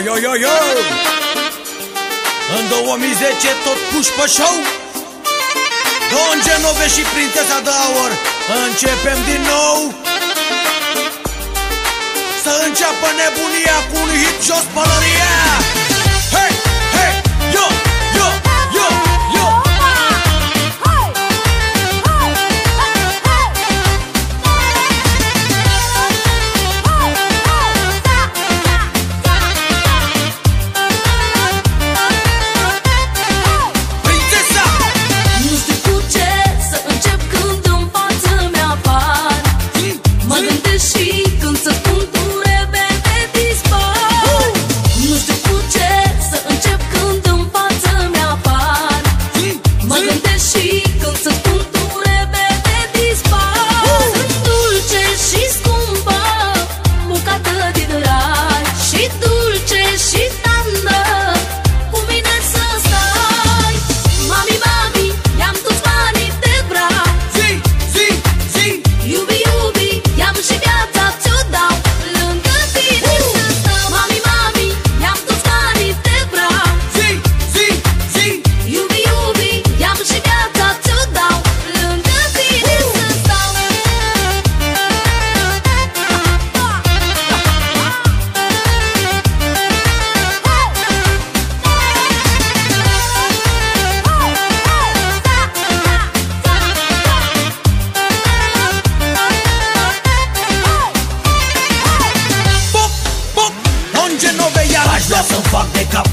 yo, yo, yo În 2010 tot puși pe show. Don Genove și Prințesa de Aur. Începem din nou. Să înceapă nebunia cu un hit jos pălăria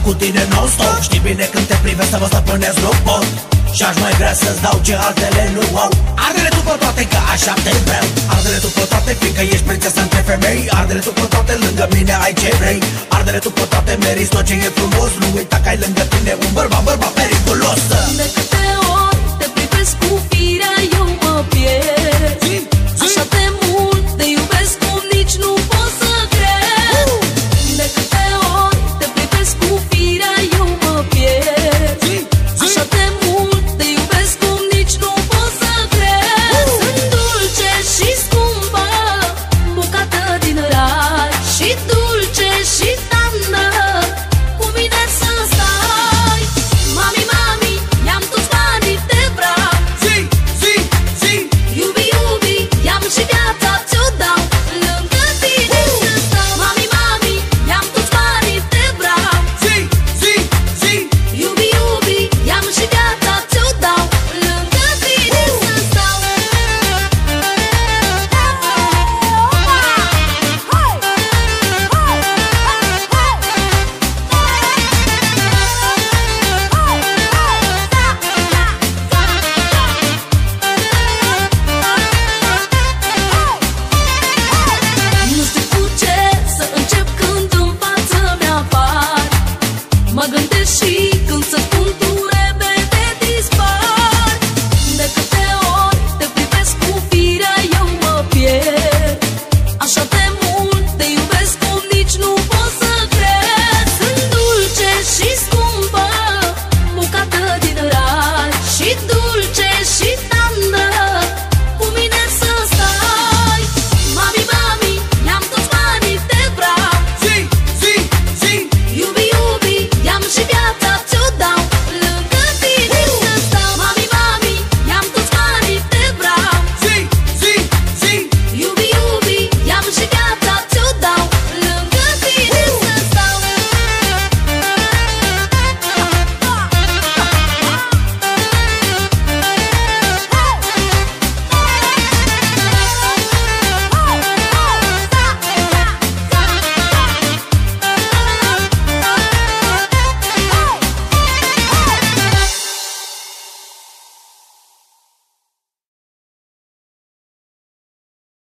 cu tine non-stop. Știi bine când te privesc să mă stăpânesc, nu pot Și-aș mai vrea să-ți dau ce altele nu au. Ardele tu pe toate că așa te vreau. Ardele tu pe toate fiindcă ești prințesă între femei. Ardele tu pe toate lângă mine ai ce vrei. Ardele tu pe toate meriți tot ce e frumos. Nu uita că ai lângă tine un bărbat, bărbat periculos